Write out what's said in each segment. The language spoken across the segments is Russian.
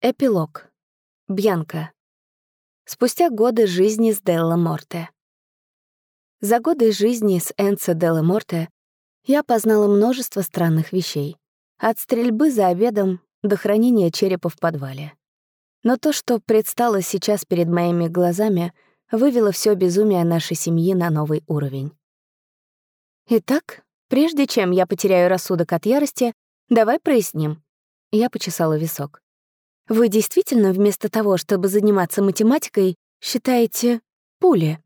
Эпилог. Бьянка. Спустя годы жизни с Делла Морте. За годы жизни с Энцо Делла Морте я познала множество странных вещей. От стрельбы за обедом до хранения черепа в подвале. Но то, что предстало сейчас перед моими глазами, вывело все безумие нашей семьи на новый уровень. Итак, прежде чем я потеряю рассудок от ярости, давай проясним. Я почесала висок. Вы действительно вместо того, чтобы заниматься математикой, считаете пули?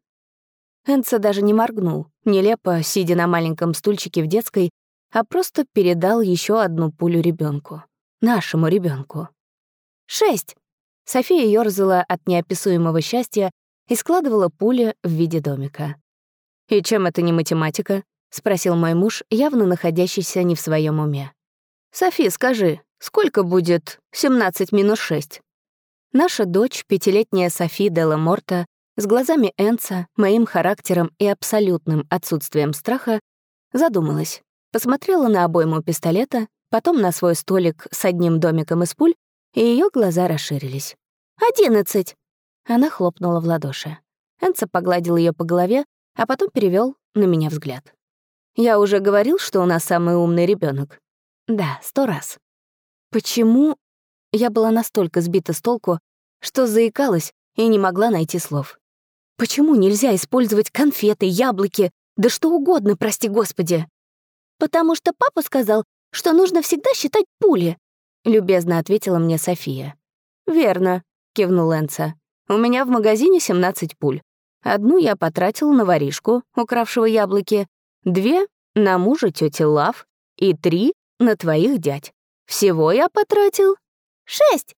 Энца даже не моргнул, нелепо сидя на маленьком стульчике в детской, а просто передал еще одну пулю ребенку, нашему ребенку. Шесть. София ёрзала от неописуемого счастья и складывала пули в виде домика. «И чем это не математика?» — спросил мой муж, явно находящийся не в своем уме. «Софи, скажи, Сколько будет 17 минус 6? Наша дочь, пятилетняя Софи Делла Морта, с глазами Энца, моим характером и абсолютным отсутствием страха, задумалась, посмотрела на обойму пистолета, потом на свой столик с одним домиком из пуль, и ее глаза расширились. «Одиннадцать!» Она хлопнула в ладоши. Энца погладил ее по голове, а потом перевел на меня взгляд. «Я уже говорил, что у нас самый умный ребенок. «Да, сто раз». Почему я была настолько сбита с толку, что заикалась и не могла найти слов? Почему нельзя использовать конфеты, яблоки, да что угодно, прости господи? Потому что папа сказал, что нужно всегда считать пули, любезно ответила мне София. Верно, кивнул Энца. У меня в магазине 17 пуль. Одну я потратил на воришку, укравшего яблоки, две — на мужа тети Лав и три — на твоих дядь. Всего я потратил шесть.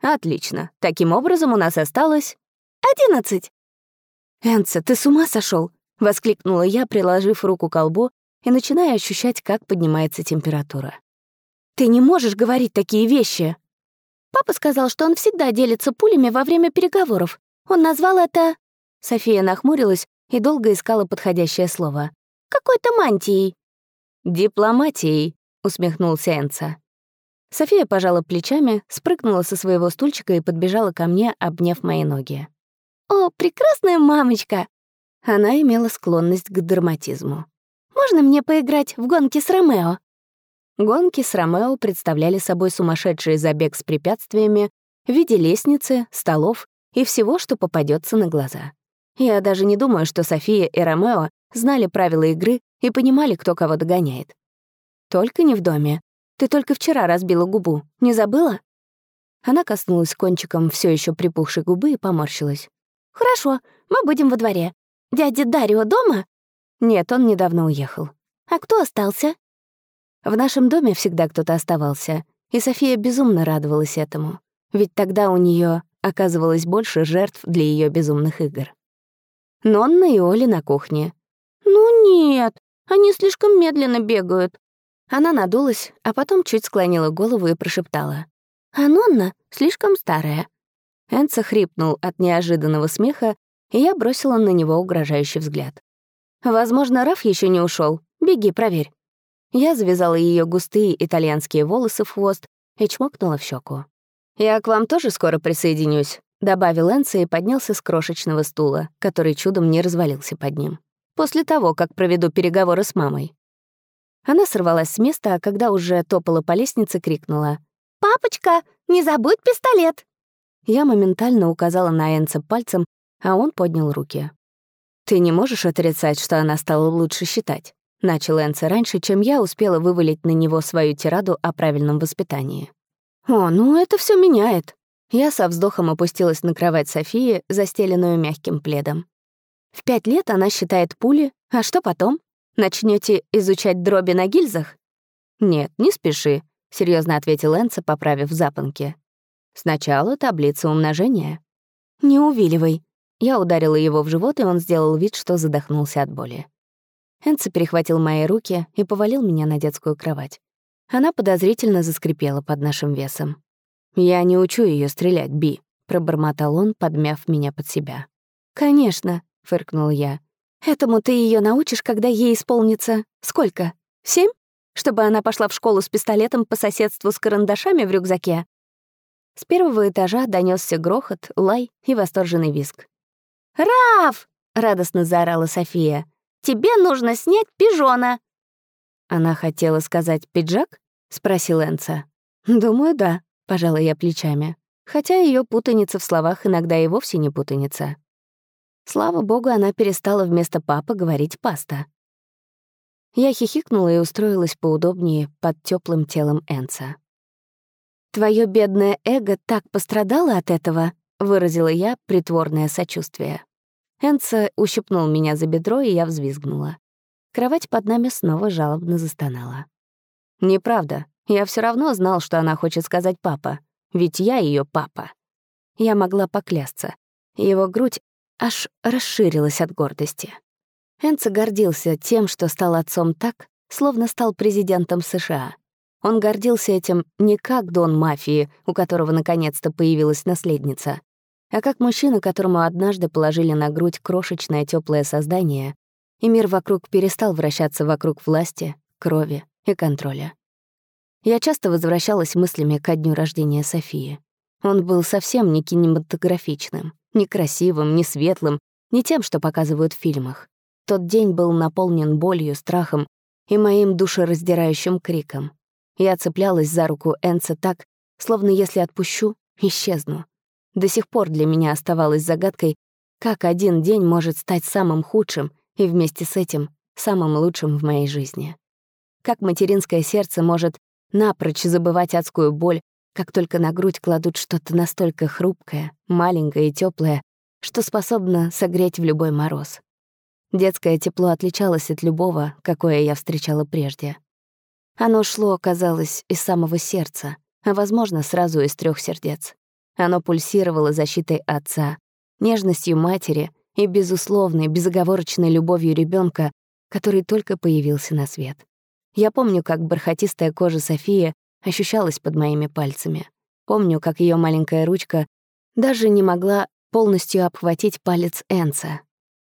Отлично. Таким образом, у нас осталось одиннадцать. «Энца, ты с ума сошел? воскликнула я, приложив руку к колбу и начиная ощущать, как поднимается температура. «Ты не можешь говорить такие вещи!» Папа сказал, что он всегда делится пулями во время переговоров. Он назвал это... София нахмурилась и долго искала подходящее слово. «Какой-то мантией». «Дипломатией», — усмехнулся Энца. София пожала плечами, спрыгнула со своего стульчика и подбежала ко мне, обняв мои ноги. «О, прекрасная мамочка!» Она имела склонность к драматизму. «Можно мне поиграть в гонки с Ромео?» Гонки с Ромео представляли собой сумасшедший забег с препятствиями в виде лестницы, столов и всего, что попадется на глаза. Я даже не думаю, что София и Ромео знали правила игры и понимали, кто кого догоняет. Только не в доме, ты только вчера разбила губу. Не забыла?» Она коснулась кончиком все еще припухшей губы и поморщилась. «Хорошо, мы будем во дворе. Дядя Дарио дома?» «Нет, он недавно уехал». «А кто остался?» В нашем доме всегда кто-то оставался, и София безумно радовалась этому. Ведь тогда у нее оказывалось больше жертв для ее безумных игр. Нонна и Оли на кухне. «Ну нет, они слишком медленно бегают. Она надулась, а потом чуть склонила голову и прошептала. «Анонна слишком старая». Энца хрипнул от неожиданного смеха, и я бросила на него угрожающий взгляд. «Возможно, Раф еще не ушел. Беги, проверь». Я завязала ее густые итальянские волосы в хвост и чмокнула в щеку. «Я к вам тоже скоро присоединюсь», — добавил Энца и поднялся с крошечного стула, который чудом не развалился под ним. «После того, как проведу переговоры с мамой». Она сорвалась с места, а когда уже топала по лестнице, крикнула. «Папочка, не забудь пистолет!» Я моментально указала на Энца пальцем, а он поднял руки. «Ты не можешь отрицать, что она стала лучше считать?» Начал Энце раньше, чем я успела вывалить на него свою тираду о правильном воспитании. «О, ну это все меняет». Я со вздохом опустилась на кровать Софии, застеленную мягким пледом. В пять лет она считает пули, а что потом? Начнете изучать дроби на гильзах? Нет, не спеши, серьезно ответил Энца, поправив запонки. Сначала таблица умножения. Не увиливай. Я ударила его в живот, и он сделал вид, что задохнулся от боли. Энца перехватил мои руки и повалил меня на детскую кровать. Она подозрительно заскрипела под нашим весом. «Я не учу ее стрелять, Би», — пробормотал он, подмяв меня под себя. «Конечно», — фыркнул я. Этому ты ее научишь, когда ей исполнится... Сколько? Семь? Чтобы она пошла в школу с пистолетом по соседству с карандашами в рюкзаке? С первого этажа донесся грохот, лай и восторженный визг. «Раф!» — радостно заорала София. «Тебе нужно снять пижона!» Она хотела сказать «пиджак?» — спросил Энца. «Думаю, да», — пожала я плечами. Хотя ее путаница в словах иногда и вовсе не путаница. Слава богу, она перестала вместо папы говорить «паста». Я хихикнула и устроилась поудобнее под теплым телом Энца. «Твое бедное эго так пострадало от этого», — выразила я притворное сочувствие. Энца ущипнул меня за бедро, и я взвизгнула. Кровать под нами снова жалобно застонала. «Неправда. Я все равно знал, что она хочет сказать папа. Ведь я ее папа». Я могла поклясться. Его грудь аж расширилась от гордости. Энце гордился тем, что стал отцом так, словно стал президентом США. Он гордился этим не как дон мафии, у которого наконец-то появилась наследница, а как мужчина, которому однажды положили на грудь крошечное теплое создание, и мир вокруг перестал вращаться вокруг власти, крови и контроля. Я часто возвращалась мыслями ко дню рождения Софии. Он был совсем не кинематографичным, не красивым, не светлым, не тем, что показывают в фильмах. Тот день был наполнен болью, страхом и моим душераздирающим криком. Я цеплялась за руку Энца так, словно если отпущу, исчезну. До сих пор для меня оставалось загадкой, как один день может стать самым худшим и вместе с этим самым лучшим в моей жизни. Как материнское сердце может напрочь забывать адскую боль, как только на грудь кладут что-то настолько хрупкое, маленькое и теплое, что способно согреть в любой мороз. Детское тепло отличалось от любого, какое я встречала прежде. Оно шло, казалось, из самого сердца, а, возможно, сразу из трех сердец. Оно пульсировало защитой отца, нежностью матери и безусловной, безоговорочной любовью ребенка, который только появился на свет. Я помню, как бархатистая кожа Софии ощущалась под моими пальцами. Помню, как ее маленькая ручка даже не могла полностью обхватить палец Энца,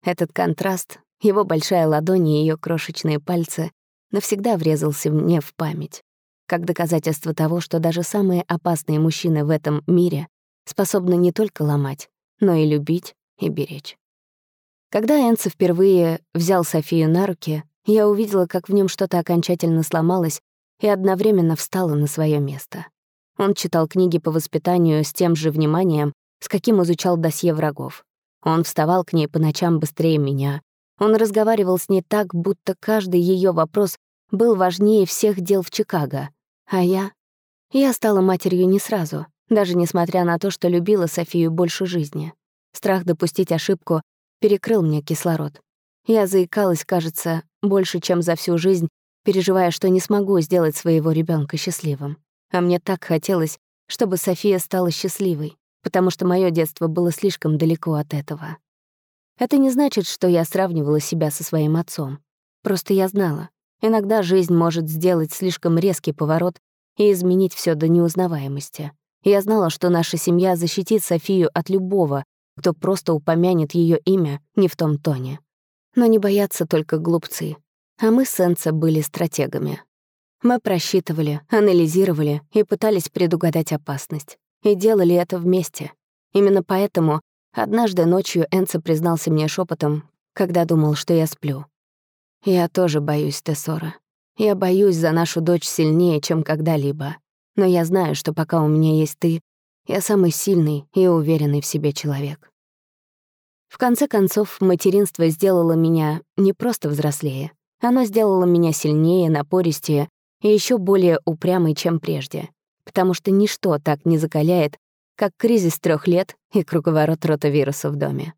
этот контраст, его большая ладонь и ее крошечные пальцы навсегда врезался мне в память, как доказательство того, что даже самые опасные мужчины в этом мире способны не только ломать, но и любить и беречь. Когда Энце впервые взял Софию на руки, я увидела, как в нем что-то окончательно сломалось и одновременно встало на свое место. Он читал книги по воспитанию с тем же вниманием, с каким изучал досье врагов. Он вставал к ней по ночам быстрее меня. Он разговаривал с ней так, будто каждый ее вопрос был важнее всех дел в Чикаго. А я? Я стала матерью не сразу, даже несмотря на то, что любила Софию больше жизни. Страх допустить ошибку перекрыл мне кислород. Я заикалась, кажется, больше, чем за всю жизнь, переживая, что не смогу сделать своего ребенка счастливым. А мне так хотелось, чтобы София стала счастливой потому что мое детство было слишком далеко от этого. Это не значит, что я сравнивала себя со своим отцом. Просто я знала, иногда жизнь может сделать слишком резкий поворот и изменить все до неузнаваемости. Я знала, что наша семья защитит Софию от любого, кто просто упомянет ее имя не в том тоне. Но не боятся только глупцы. А мы с Энце были стратегами. Мы просчитывали, анализировали и пытались предугадать опасность. И делали это вместе. Именно поэтому однажды ночью Энце признался мне шепотом, когда думал, что я сплю. «Я тоже боюсь, Тессора. Я боюсь за нашу дочь сильнее, чем когда-либо. Но я знаю, что пока у меня есть ты, я самый сильный и уверенный в себе человек». В конце концов, материнство сделало меня не просто взрослее. Оно сделало меня сильнее, напористее и еще более упрямой, чем прежде потому что ничто так не закаляет, как кризис трех лет и круговорот ротавируса в доме.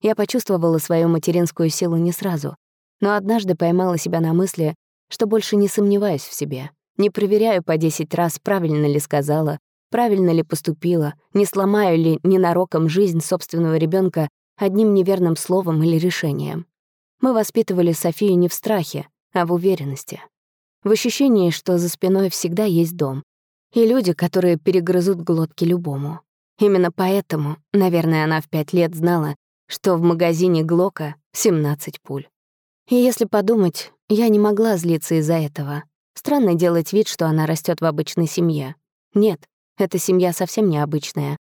Я почувствовала свою материнскую силу не сразу, но однажды поймала себя на мысли, что больше не сомневаюсь в себе, не проверяю по десять раз, правильно ли сказала, правильно ли поступила, не сломаю ли ненароком жизнь собственного ребенка одним неверным словом или решением. Мы воспитывали Софию не в страхе, а в уверенности. В ощущении, что за спиной всегда есть дом, и люди, которые перегрызут глотки любому. Именно поэтому, наверное, она в пять лет знала, что в магазине Глока 17 пуль. И если подумать, я не могла злиться из-за этого. Странно делать вид, что она растет в обычной семье. Нет, Эта семья совсем необычная.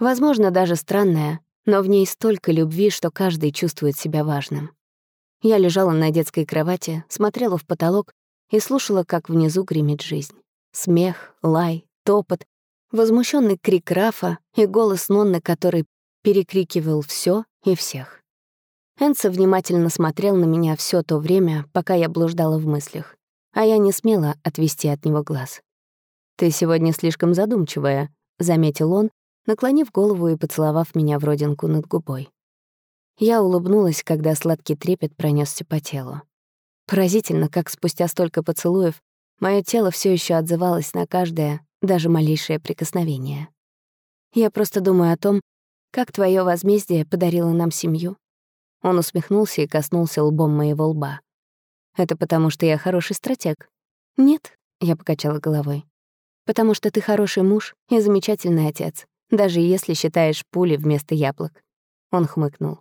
Возможно, даже странная, но в ней столько любви, что каждый чувствует себя важным. Я лежала на детской кровати, смотрела в потолок и слушала, как внизу гремит жизнь. Смех, лай, топот, возмущенный крик Рафа и голос Нонны, который перекрикивал все и всех. Энца внимательно смотрел на меня все то время, пока я блуждала в мыслях, а я не смела отвести от него глаз. «Ты сегодня слишком задумчивая», — заметил он, наклонив голову и поцеловав меня в родинку над губой. Я улыбнулась, когда сладкий трепет пронесся по телу. Поразительно, как спустя столько поцелуев мое тело все еще отзывалось на каждое, даже малейшее прикосновение. Я просто думаю о том, как твое возмездие подарило нам семью. Он усмехнулся и коснулся лбом моего лба. Это потому, что я хороший стратег? Нет, я покачала головой. Потому что ты хороший муж и замечательный отец, даже если считаешь пули вместо яблок. Он хмыкнул.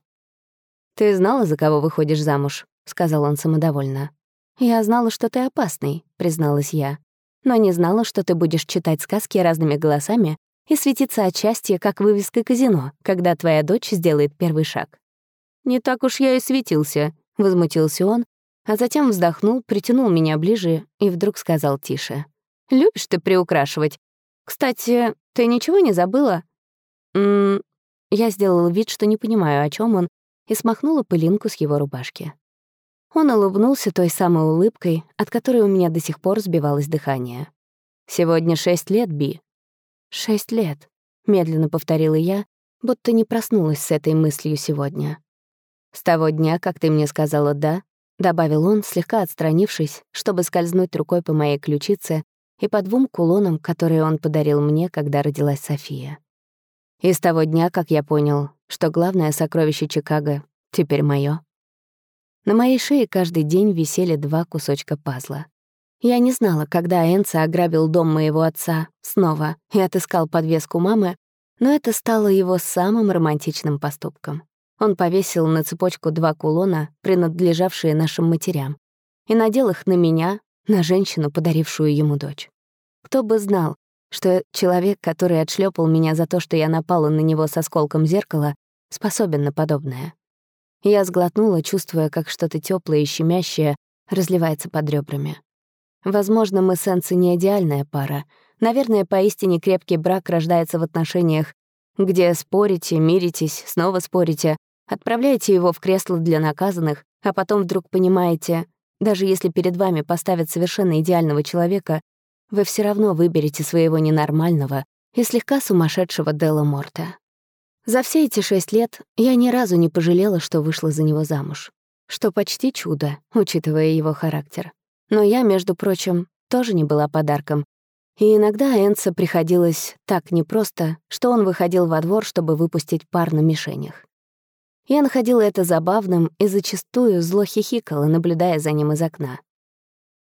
«Ты знала, за кого выходишь замуж?» — сказал он самодовольно. «Я знала, что ты опасный», — призналась я. «Но не знала, что ты будешь читать сказки разными голосами и светиться от счастья, как вывеска казино, когда твоя дочь сделает первый шаг». «Не так уж я и светился», — возмутился он, а затем вздохнул, притянул меня ближе и вдруг сказал тише. «Любишь ты приукрашивать? Кстати, ты ничего не забыла?» «М-м...» Я сделала вид, что не понимаю, о чем он, и смахнула пылинку с его рубашки. Он улыбнулся той самой улыбкой, от которой у меня до сих пор сбивалось дыхание. «Сегодня шесть лет, Би». «Шесть лет», — медленно повторила я, будто не проснулась с этой мыслью сегодня. «С того дня, как ты мне сказала «да», — добавил он, слегка отстранившись, чтобы скользнуть рукой по моей ключице и по двум кулонам, которые он подарил мне, когда родилась София. И с того дня, как я понял, что главное сокровище Чикаго теперь моё. На моей шее каждый день висели два кусочка пазла. Я не знала, когда Энца ограбил дом моего отца снова и отыскал подвеску мамы, но это стало его самым романтичным поступком. Он повесил на цепочку два кулона, принадлежавшие нашим матерям, и надел их на меня, на женщину, подарившую ему дочь. Кто бы знал, что человек, который отшлепал меня за то, что я напала на него с осколком зеркала, способен на подобное. Я сглотнула, чувствуя, как что-то теплое и щемящее разливается под ребрами. Возможно, мы с Энци не идеальная пара. Наверное, поистине крепкий брак рождается в отношениях, где спорите, миритесь, снова спорите, отправляете его в кресло для наказанных, а потом вдруг понимаете, даже если перед вами поставят совершенно идеального человека, вы все равно выберете своего ненормального и слегка сумасшедшего Делла Морта. За все эти шесть лет я ни разу не пожалела, что вышла за него замуж. Что почти чудо, учитывая его характер. Но я, между прочим, тоже не была подарком. И иногда Энце приходилось так непросто, что он выходил во двор, чтобы выпустить пар на мишенях. Я находила это забавным и зачастую зло хихикала, наблюдая за ним из окна.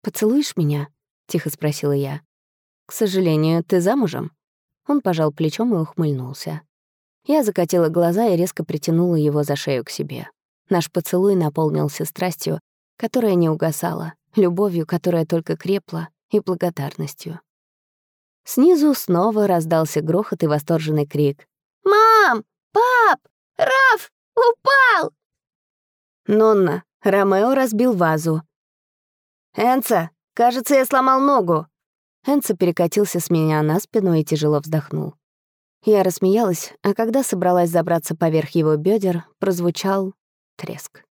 «Поцелуешь меня?» — тихо спросила я. «К сожалению, ты замужем?» Он пожал плечом и ухмыльнулся. Я закатила глаза и резко притянула его за шею к себе. Наш поцелуй наполнился страстью, которая не угасала, любовью, которая только крепла, и благодарностью. Снизу снова раздался грохот и восторженный крик. «Мам! Пап! Раф! Упал!» «Нонна, Ромео разбил вазу». «Энца, Кажется, я сломал ногу». Энцо перекатился с меня на спину и тяжело вздохнул. Я рассмеялась, а когда собралась забраться поверх его бедер, прозвучал треск.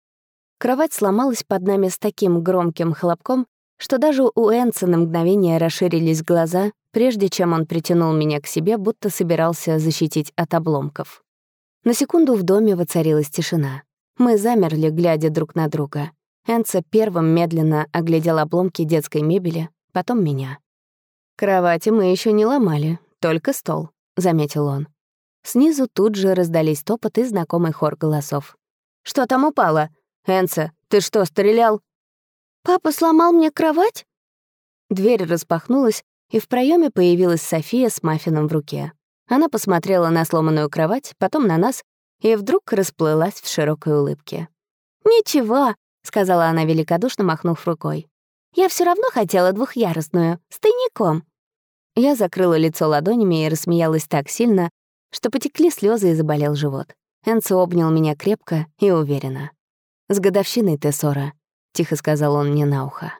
Кровать сломалась под нами с таким громким хлопком, что даже у Энца на мгновение расширились глаза, прежде чем он притянул меня к себе, будто собирался защитить от обломков. На секунду в доме воцарилась тишина. Мы замерли, глядя друг на друга. Энца первым медленно оглядел обломки детской мебели, потом меня. «Кровати мы еще не ломали, только стол», — заметил он. Снизу тут же раздались топот и знакомый хор голосов. «Что там упало? Энца, ты что, стрелял?» «Папа сломал мне кровать?» Дверь распахнулась, и в проеме появилась София с маффином в руке. Она посмотрела на сломанную кровать, потом на нас, и вдруг расплылась в широкой улыбке. «Ничего, — сказала она великодушно, махнув рукой. «Я все равно хотела двухъярусную, с тайником». Я закрыла лицо ладонями и рассмеялась так сильно, что потекли слезы и заболел живот. Энцо обнял меня крепко и уверенно. «С годовщиной, Тессора», — тихо сказал он мне на ухо.